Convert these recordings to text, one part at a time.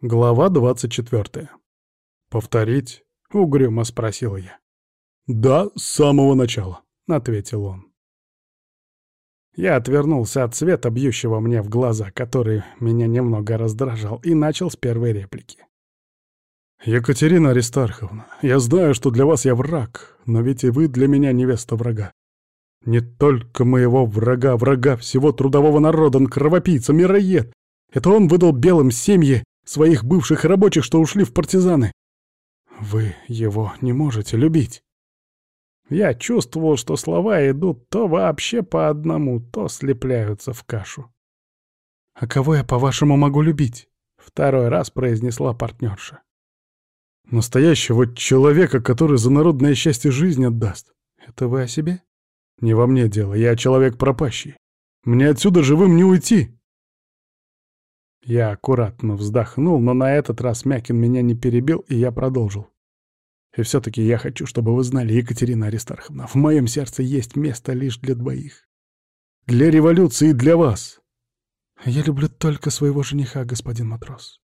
Глава 24. «Повторить?» — угрюмо спросил я. «Да, с самого начала», — ответил он. Я отвернулся от света, бьющего мне в глаза, который меня немного раздражал, и начал с первой реплики. «Екатерина Аристарховна, я знаю, что для вас я враг, но ведь и вы для меня невеста врага. Не только моего врага, врага всего трудового народа, он кровопийца, мироед. Это он выдал белым семьи, своих бывших рабочих, что ушли в партизаны. Вы его не можете любить. Я чувствовал, что слова идут то вообще по одному, то слепляются в кашу. «А кого я, по-вашему, могу любить?» — второй раз произнесла партнерша. «Настоящего человека, который за народное счастье жизнь отдаст. Это вы о себе?» «Не во мне дело, я человек пропащий. Мне отсюда живым не уйти!» Я аккуратно вздохнул, но на этот раз Мякин меня не перебил, и я продолжил. И все-таки я хочу, чтобы вы знали, Екатерина Аристарховна, в моем сердце есть место лишь для двоих. Для революции и для вас. Я люблю только своего жениха, господин матрос.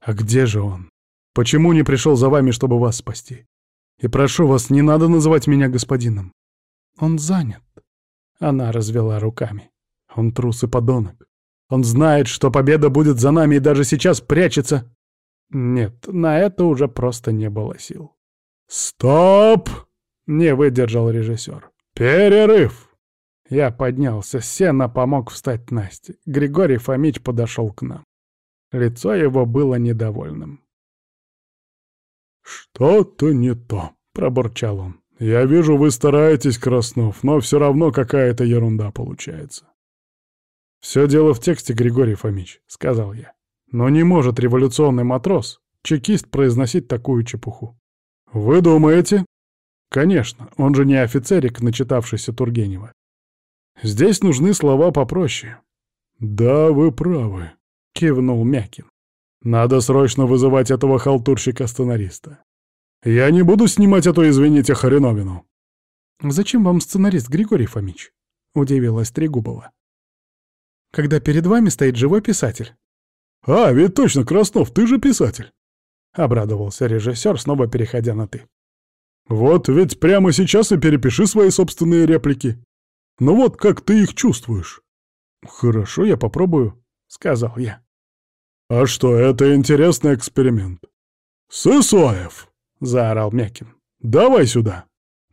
А где же он? Почему не пришел за вами, чтобы вас спасти? И прошу вас, не надо называть меня господином. Он занят. Она развела руками. Он трус и подонок. Он знает, что победа будет за нами и даже сейчас прячется. Нет, на это уже просто не было сил. «Стоп!» — не выдержал режиссер. «Перерыв!» Я поднялся с сена, помог встать Насте. Григорий Фомич подошел к нам. Лицо его было недовольным. «Что-то не то», — пробурчал он. «Я вижу, вы стараетесь, Краснов, но все равно какая-то ерунда получается. «Все дело в тексте, Григорий Фомич», — сказал я. «Но не может революционный матрос, чекист, произносить такую чепуху». «Вы думаете?» «Конечно, он же не офицерик, начитавшийся Тургенева. Здесь нужны слова попроще». «Да, вы правы», — кивнул Мякин. «Надо срочно вызывать этого халтурщика-сценариста. Я не буду снимать эту, извините, хреновину». «Зачем вам сценарист, Григорий Фомич?» — удивилась Трегубова когда перед вами стоит живой писатель. «А, ведь точно, Краснов, ты же писатель!» — обрадовался режиссер, снова переходя на «ты». «Вот ведь прямо сейчас и перепиши свои собственные реплики. Ну вот, как ты их чувствуешь?» «Хорошо, я попробую», — сказал я. «А что, это интересный эксперимент?» «Сысоев!» — заорал Мякин. «Давай сюда!»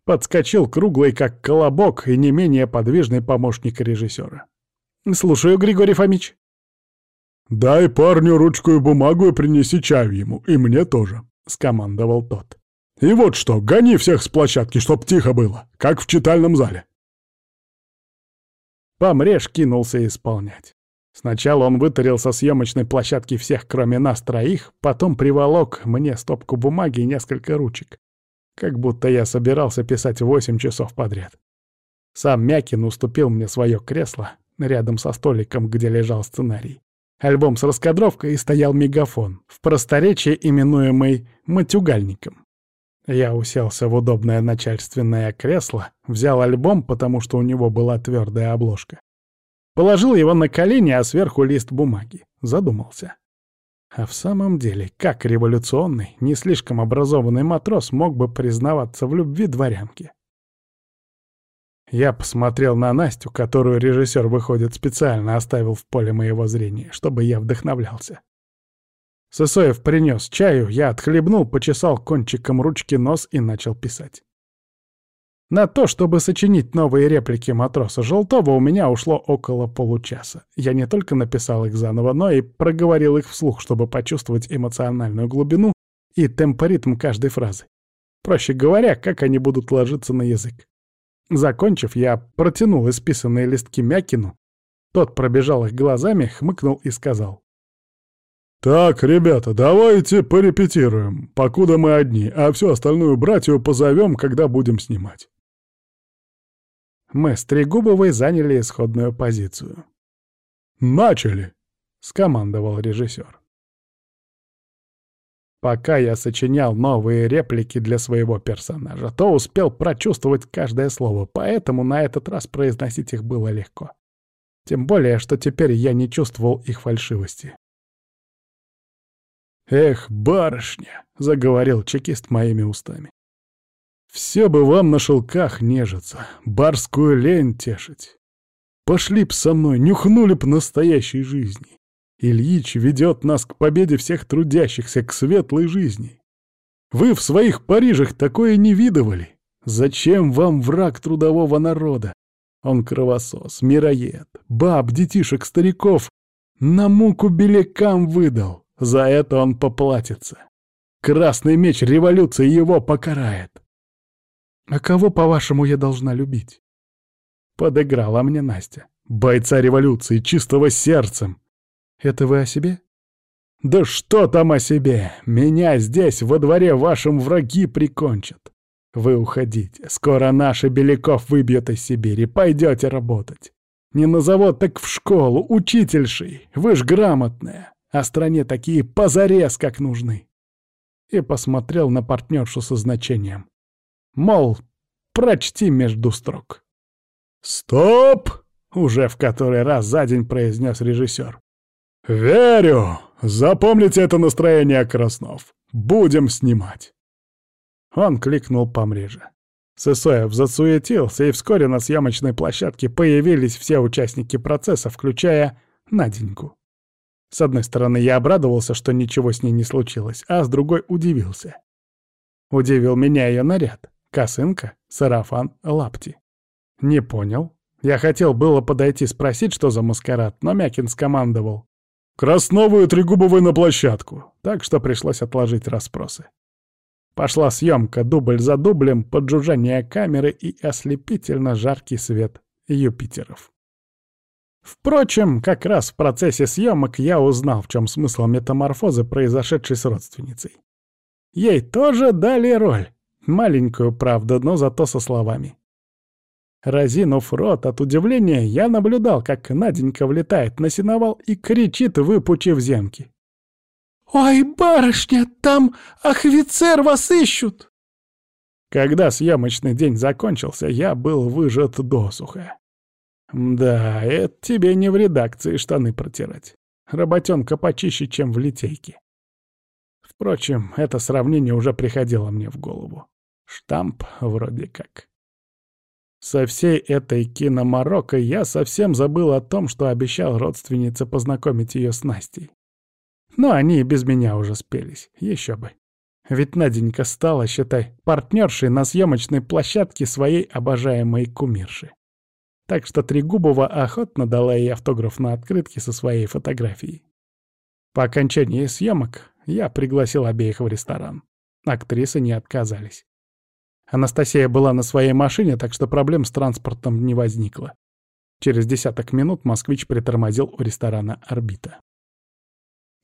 Подскочил круглый, как колобок, и не менее подвижный помощник режиссера. «Слушаю, Григорий Фомич». «Дай парню ручку и бумагу и принеси чаю ему, и мне тоже», — скомандовал тот. «И вот что, гони всех с площадки, чтоб тихо было, как в читальном зале». Помреж кинулся исполнять. Сначала он вытарил со съемочной площадки всех, кроме нас троих, потом приволок мне стопку бумаги и несколько ручек. Как будто я собирался писать восемь часов подряд. Сам Мякин уступил мне свое кресло, рядом со столиком, где лежал сценарий. Альбом с раскадровкой и стоял мегафон, в просторечии именуемый «матюгальником». Я уселся в удобное начальственное кресло, взял альбом, потому что у него была твердая обложка. Положил его на колени, а сверху лист бумаги. Задумался. А в самом деле, как революционный, не слишком образованный матрос мог бы признаваться в любви дворянке? Я посмотрел на Настю, которую режиссер, выходит, специально оставил в поле моего зрения, чтобы я вдохновлялся. Сысоев принес чаю, я отхлебнул, почесал кончиком ручки нос и начал писать. На то, чтобы сочинить новые реплики матроса Желтого, у меня ушло около получаса. Я не только написал их заново, но и проговорил их вслух, чтобы почувствовать эмоциональную глубину и темпоритм каждой фразы. Проще говоря, как они будут ложиться на язык. Закончив, я протянул исписанные листки Мякину. Тот пробежал их глазами, хмыкнул и сказал. «Так, ребята, давайте порепетируем, покуда мы одни, а всю остальную братью позовем, когда будем снимать». Мы с Трегубовой заняли исходную позицию. «Начали!» — скомандовал режиссер. Пока я сочинял новые реплики для своего персонажа, то успел прочувствовать каждое слово, поэтому на этот раз произносить их было легко. Тем более, что теперь я не чувствовал их фальшивости. «Эх, барышня!» — заговорил чекист моими устами. «Все бы вам на шелках нежиться, барскую лень тешить. Пошли б со мной, нюхнули б настоящей жизни. Ильич ведет нас к победе всех трудящихся, к светлой жизни. Вы в своих Парижах такое не видывали. Зачем вам враг трудового народа? Он кровосос, мироед, баб, детишек, стариков. На муку белякам выдал. За это он поплатится. Красный меч революции его покарает. А кого, по-вашему, я должна любить? Подыграла мне Настя. Бойца революции, чистого сердцем. Это вы о себе? Да что там о себе? Меня здесь, во дворе, вашим враги прикончат. Вы уходите. Скоро наши Беляков выбьют из Сибири. Пойдете работать. Не на завод, так в школу, учительшей. Вы ж грамотная. А стране такие позарез, как нужны. И посмотрел на партнершу со значением. Мол, прочти между строк. «Стоп!» — уже в который раз за день произнес режиссер. «Верю! Запомните это настроение, Краснов. Будем снимать!» Он кликнул по мреже. Сысоев засуетился, и вскоре на съемочной площадке появились все участники процесса, включая Наденьку. С одной стороны, я обрадовался, что ничего с ней не случилось, а с другой удивился. Удивил меня ее наряд. Косынка, сарафан, лапти. Не понял. Я хотел было подойти спросить, что за маскарад, но Мякин скомандовал. «Красновую трегубовую на площадку!» Так что пришлось отложить расспросы. Пошла съемка дубль за дублем, поджужжание камеры и ослепительно жаркий свет Юпитеров. Впрочем, как раз в процессе съемок я узнал, в чем смысл метаморфозы, произошедшей с родственницей. Ей тоже дали роль. Маленькую, правда, но зато со словами. Разинув рот от удивления, я наблюдал, как Наденька влетает на сеновал и кричит, выпучив земки. «Ой, барышня, там офицер вас ищут!» Когда съемочный день закончился, я был выжат досуха. Да, это тебе не в редакции штаны протирать. Работенка почище, чем в литейке. Впрочем, это сравнение уже приходило мне в голову. Штамп вроде как. Со всей этой киномарокко я совсем забыл о том, что обещал родственнице познакомить ее с Настей. Но они и без меня уже спелись, еще бы. Ведь Наденька стала, считай, партнершей на съемочной площадке своей обожаемой кумирши. Так что Трегубова охотно дала ей автограф на открытке со своей фотографией. По окончании съемок я пригласил обеих в ресторан. Актрисы не отказались. Анастасия была на своей машине, так что проблем с транспортом не возникло. Через десяток минут москвич притормозил у ресторана «Орбита».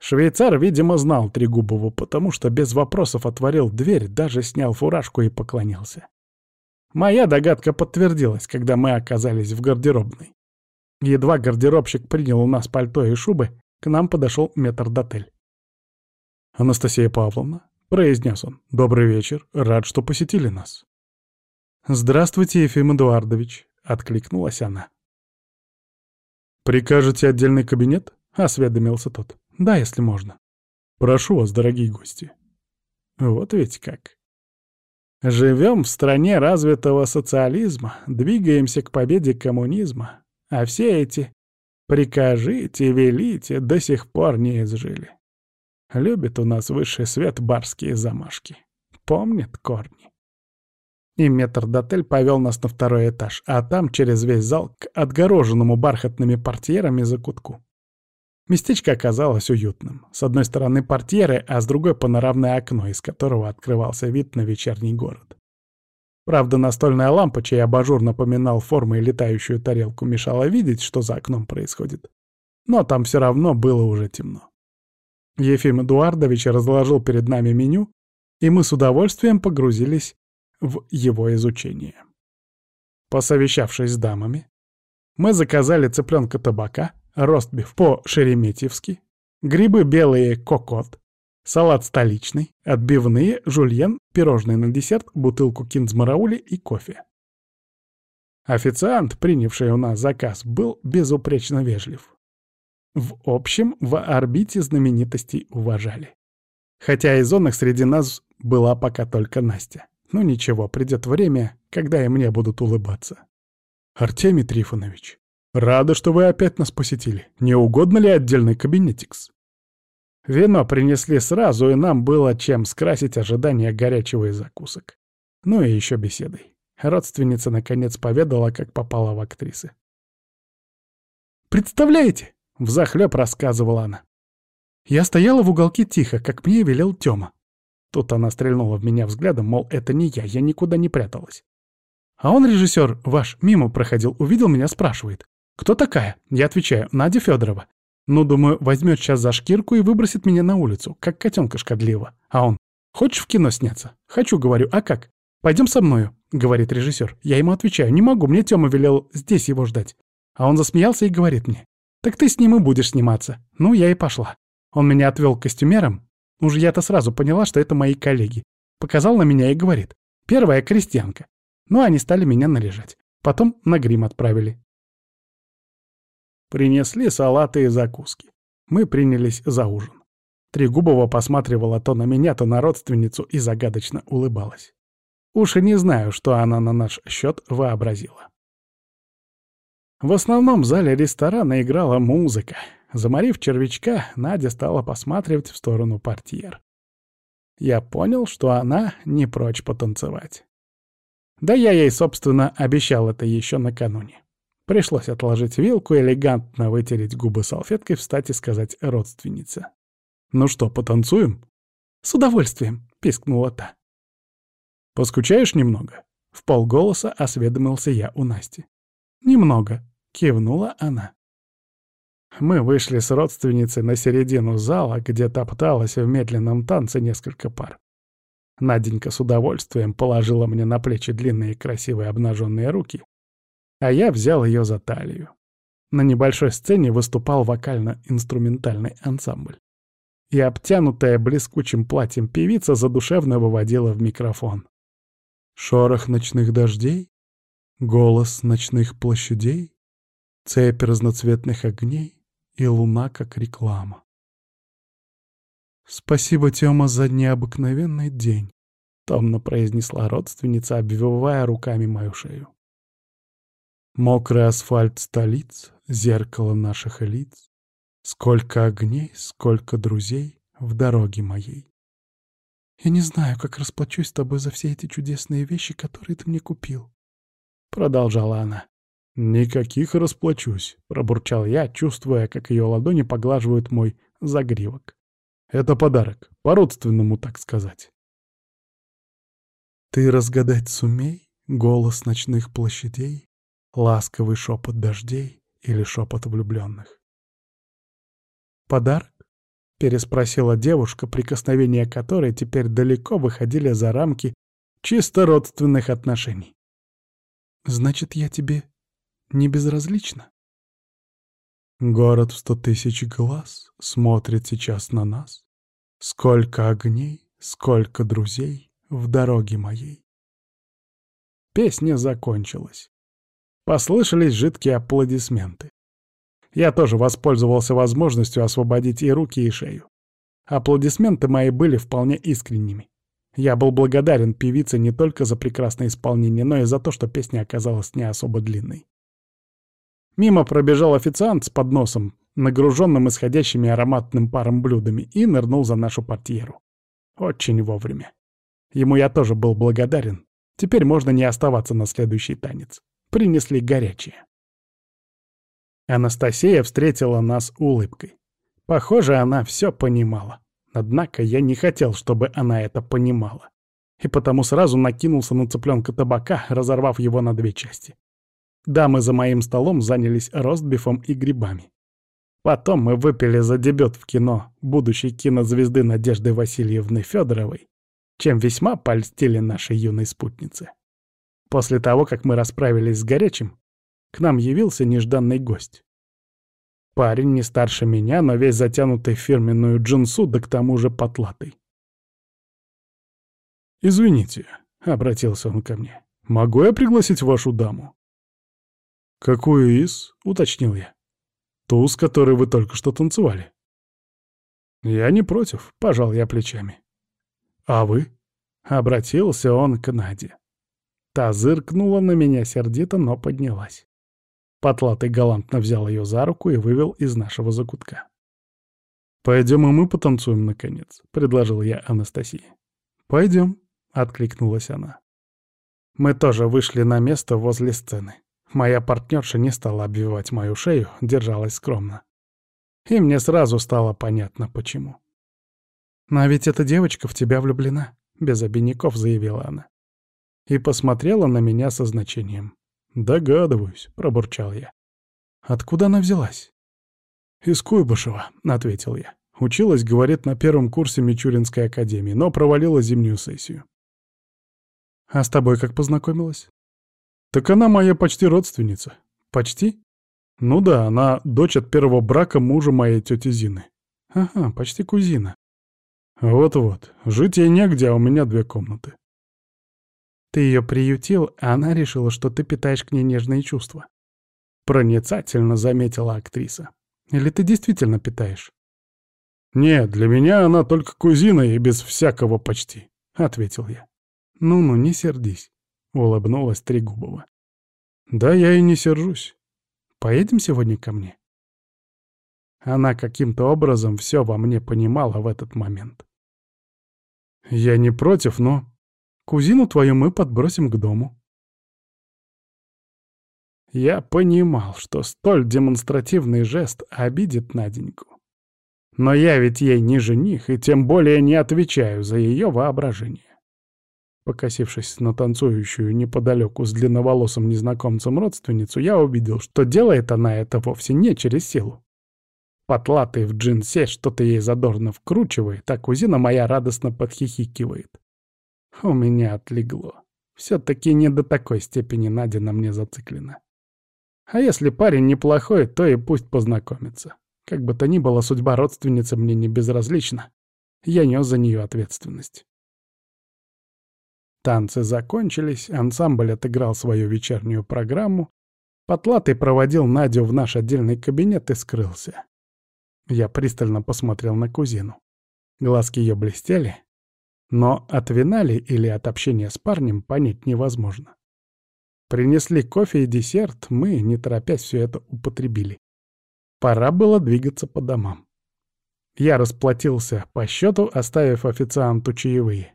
Швейцар, видимо, знал Трегубову, потому что без вопросов отворил дверь, даже снял фуражку и поклонился. Моя догадка подтвердилась, когда мы оказались в гардеробной. Едва гардеробщик принял у нас пальто и шубы, к нам подошел метрдотель. «Анастасия Павловна», — произнес он, — «добрый вечер, рад, что посетили нас». «Здравствуйте, Ефим Эдуардович», — откликнулась она. «Прикажете отдельный кабинет?» — осведомился тот. Да, если можно. Прошу вас, дорогие гости. Вот ведь как. Живем в стране развитого социализма, двигаемся к победе коммунизма, а все эти «прикажите, велите» до сих пор не изжили. Любит у нас высший свет барские замашки. Помнит корни. И метрдотель повел нас на второй этаж, а там через весь зал к отгороженному бархатными портьерами закутку. Местечко оказалось уютным. С одной стороны портьеры, а с другой панорамное окно, из которого открывался вид на вечерний город. Правда, настольная лампа, чей абажур напоминал формой летающую тарелку, мешала видеть, что за окном происходит. Но там все равно было уже темно. Ефим Эдуардович разложил перед нами меню, и мы с удовольствием погрузились в его изучение. Посовещавшись с дамами, мы заказали цыпленка табака, ростбиф по-шереметьевски, грибы белые кокот, салат столичный, отбивные, жульен, пирожные на десерт, бутылку киндзмараули и кофе. Официант, принявший у нас заказ, был безупречно вежлив. В общем, в орбите знаменитостей уважали. Хотя из зонных среди нас была пока только Настя. Ну ничего, придет время, когда и мне будут улыбаться. Артемий Трифонович, рада, что вы опять нас посетили. Не угодно ли отдельный кабинетикс? Вино принесли сразу, и нам было чем скрасить ожидания горячего и закусок. Ну и еще беседой. Родственница наконец поведала, как попала в актрисы. «Представляете?» — взахлёб рассказывала она. «Я стояла в уголке тихо, как мне велел Тёма. Тут она стрельнула в меня взглядом, мол, это не я, я никуда не пряталась. А он, режиссер ваш, мимо проходил, увидел меня, спрашивает. «Кто такая?» Я отвечаю, Надя Федорова. Ну, думаю, возьмет сейчас за шкирку и выбросит меня на улицу, как котенка шкодливо. А он, хочешь в кино сняться? Хочу, говорю, а как? Пойдем со мною, говорит режиссер. Я ему отвечаю, не могу, мне Тёма велел здесь его ждать. А он засмеялся и говорит мне, так ты с ним и будешь сниматься. Ну, я и пошла. Он меня отвел к костюмерам, Уж я-то сразу поняла, что это мои коллеги. Показал на меня и говорит. Первая крестьянка. Ну, они стали меня наряжать. Потом на грим отправили. Принесли салаты и закуски. Мы принялись за ужин. Трегубова посматривала то на меня, то на родственницу и загадочно улыбалась. Уж и не знаю, что она на наш счет вообразила. В основном зале ресторана играла музыка. Заморив червячка, Надя стала посматривать в сторону портьер. Я понял, что она не прочь потанцевать. Да я ей, собственно, обещал это еще накануне. Пришлось отложить вилку, элегантно вытереть губы салфеткой, встать и сказать родственнице. «Ну что, потанцуем?» «С удовольствием», — пискнула та. «Поскучаешь немного?» — в полголоса осведомился я у Насти. «Немного», — кивнула она. Мы вышли с родственницей на середину зала, где топталась в медленном танце несколько пар. Наденька с удовольствием положила мне на плечи длинные красивые обнаженные руки, а я взял ее за талию. На небольшой сцене выступал вокально-инструментальный ансамбль. И обтянутая блескучим платьем певица задушевно выводила в микрофон. Шорох ночных дождей, голос ночных площадей, цепь разноцветных огней, и луна как реклама. «Спасибо, Тёма, за необыкновенный день», — томно произнесла родственница, обвивая руками мою шею. Мокрый асфальт столиц, зеркало наших лиц, Сколько огней, сколько друзей в дороге моей. Я не знаю, как расплачусь с тобой за все эти чудесные вещи, которые ты мне купил. Продолжала она. «Никаких расплачусь», — пробурчал я, чувствуя, как ее ладони поглаживают мой загривок. «Это подарок, по-родственному, так сказать». «Ты разгадать сумей голос ночных площадей, ласковый шепот дождей или шепот влюбленных?» «Подарок?» — переспросила девушка, прикосновения которой теперь далеко выходили за рамки чисто родственных отношений. «Значит, я тебе не безразлично. Город в сто тысяч глаз смотрит сейчас на нас. Сколько огней, сколько друзей в дороге моей. Песня закончилась. Послышались жидкие аплодисменты. Я тоже воспользовался возможностью освободить и руки, и шею. Аплодисменты мои были вполне искренними. Я был благодарен певице не только за прекрасное исполнение, но и за то, что песня оказалась не особо длинной. Мимо пробежал официант с подносом, нагруженным исходящими ароматным паром блюдами, и нырнул за нашу портьеру. Очень вовремя. Ему я тоже был благодарен. Теперь можно не оставаться на следующий танец. Принесли горячее. Анастасия встретила нас улыбкой. Похоже, она все понимала. Однако я не хотел, чтобы она это понимала. И потому сразу накинулся на цыпленка табака, разорвав его на две части. Дамы за моим столом занялись ростбифом и грибами. Потом мы выпили за дебют в кино будущей кинозвезды Надежды Васильевны Федоровой, чем весьма польстили нашей юной спутнице. После того, как мы расправились с горячим, к нам явился нежданный гость. Парень не старше меня, но весь затянутый в фирменную джинсу, да к тому же потлатый. «Извините», — обратился он ко мне, — «могу я пригласить вашу даму?» «Какую из?» — уточнил я. «Ту, с которой вы только что танцевали». Я не против, пожал я плечами. А вы? Обратился он к Наде. Та зыркнула на меня сердито, но поднялась. Потлатый галантно взял ее за руку и вывел из нашего закутка. «Пойдем и мы потанцуем, наконец», — предложил я Анастасии. «Пойдем», — откликнулась она. Мы тоже вышли на место возле сцены. Моя партнерша не стала обвивать мою шею, держалась скромно. И мне сразу стало понятно, почему. «Но ведь эта девочка в тебя влюблена», — без обиняков заявила она. И посмотрела на меня со значением. «Догадываюсь», — пробурчал я. «Откуда она взялась?» «Из Куйбышева», — ответил я. Училась, говорит, на первом курсе Мичуринской академии, но провалила зимнюю сессию. «А с тобой как познакомилась?» «Так она моя почти родственница». «Почти?» «Ну да, она дочь от первого брака мужа моей тети Зины». «Ага, почти кузина». «Вот-вот, жить ей негде, а у меня две комнаты». «Ты ее приютил, а она решила, что ты питаешь к ней нежные чувства». Проницательно заметила актриса. «Или ты действительно питаешь?» «Нет, для меня она только кузина и без всякого почти», — ответил я. «Ну-ну, не сердись», — улыбнулась Трегубова. «Да я и не сержусь. Поедем сегодня ко мне?» Она каким-то образом все во мне понимала в этот момент. «Я не против, но кузину твою мы подбросим к дому». Я понимал, что столь демонстративный жест обидит Наденьку. Но я ведь ей не жених, и тем более не отвечаю за ее воображение. Покосившись на танцующую неподалеку с длинноволосым незнакомцем родственницу, я увидел, что делает она это вовсе не через силу. Потлатый в джинсе что-то ей задорно вкручивает, а кузина моя радостно подхихикивает. У меня отлегло. Все-таки не до такой степени Надя на мне зациклена. А если парень неплохой, то и пусть познакомится. Как бы то ни было, судьба родственницы мне не безразлична. Я нес за нее ответственность. Танцы закончились, ансамбль отыграл свою вечернюю программу, Потлатый проводил Надю в наш отдельный кабинет и скрылся. Я пристально посмотрел на кузину. Глазки ее блестели, но от вина ли или от общения с парнем понять невозможно. Принесли кофе и десерт, мы, не торопясь, все это употребили. Пора было двигаться по домам. Я расплатился по счету, оставив официанту чаевые.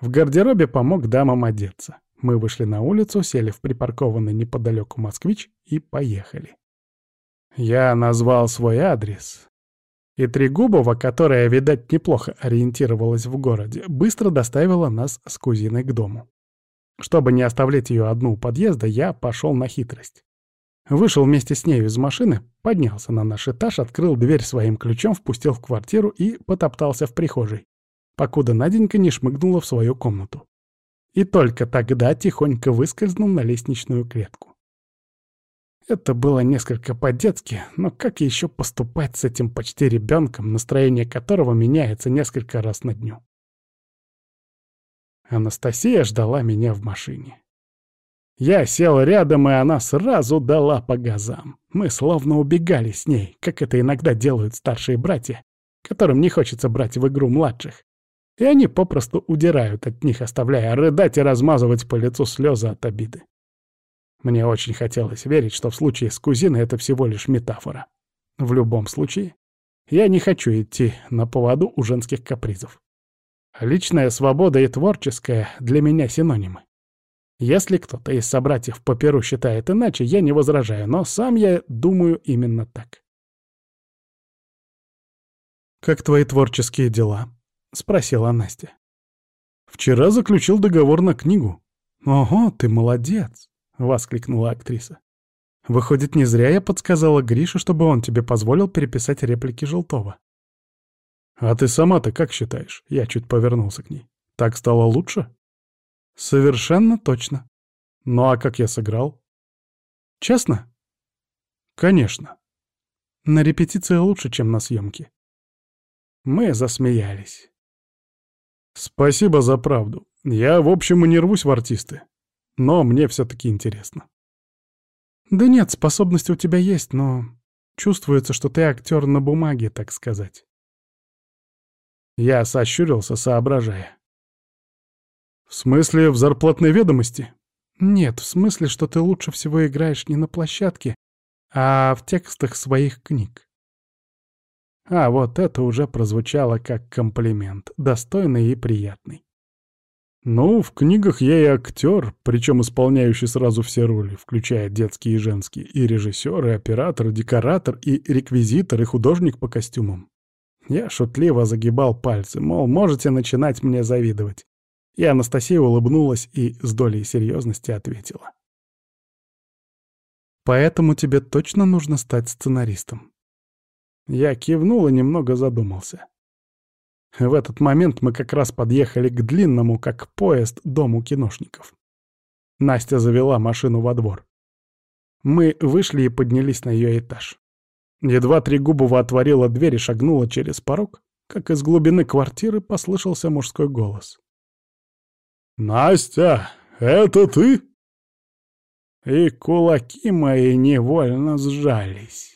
В гардеробе помог дамам одеться. Мы вышли на улицу, сели в припаркованный неподалеку москвич и поехали. Я назвал свой адрес. И Трегубова, которая, видать, неплохо ориентировалась в городе, быстро доставила нас с кузиной к дому. Чтобы не оставлять ее одну у подъезда, я пошел на хитрость. Вышел вместе с нею из машины, поднялся на наш этаж, открыл дверь своим ключом, впустил в квартиру и потоптался в прихожей, покуда Наденька не шмыгнула в свою комнату. И только тогда тихонько выскользнул на лестничную клетку. Это было несколько по-детски, но как еще поступать с этим почти ребенком, настроение которого меняется несколько раз на дню? Анастасия ждала меня в машине. Я сел рядом, и она сразу дала по газам. Мы словно убегали с ней, как это иногда делают старшие братья, которым не хочется брать в игру младших. И они попросту удирают от них, оставляя рыдать и размазывать по лицу слезы от обиды. Мне очень хотелось верить, что в случае с кузиной это всего лишь метафора. В любом случае, я не хочу идти на поводу у женских капризов. Личная свобода и творческая для меня синонимы. Если кто-то из собратьев по перу считает иначе, я не возражаю, но сам я думаю именно так. «Как твои творческие дела?» — спросила Настя. «Вчера заключил договор на книгу». «Ого, ты молодец!» — воскликнула актриса. «Выходит, не зря я подсказала Грише, чтобы он тебе позволил переписать реплики Желтова». «А ты сама-то как считаешь?» — я чуть повернулся к ней. «Так стало лучше?» Совершенно точно. Ну а как я сыграл? Честно? Конечно. На репетиции лучше, чем на съемке. Мы засмеялись. Спасибо за правду. Я, в общем, и не рвусь в артисты. Но мне все-таки интересно. Да нет, способность у тебя есть, но чувствуется, что ты актер на бумаге, так сказать. Я сощурился, соображая. «В смысле, в зарплатной ведомости?» «Нет, в смысле, что ты лучше всего играешь не на площадке, а в текстах своих книг». А вот это уже прозвучало как комплимент, достойный и приятный. Ну, в книгах я и актер, причем исполняющий сразу все роли, включая детские и женские, и режиссер, и оператор, и декоратор, и реквизитор, и художник по костюмам. Я шутливо загибал пальцы, мол, можете начинать мне завидовать. И Анастасия улыбнулась и с долей серьезности ответила. «Поэтому тебе точно нужно стать сценаристом». Я кивнул и немного задумался. В этот момент мы как раз подъехали к длинному, как поезд, дому киношников. Настя завела машину во двор. Мы вышли и поднялись на ее этаж. Едва Трегубова отворила дверь и шагнула через порог, как из глубины квартиры послышался мужской голос. «Настя, это ты?» И кулаки мои невольно сжались.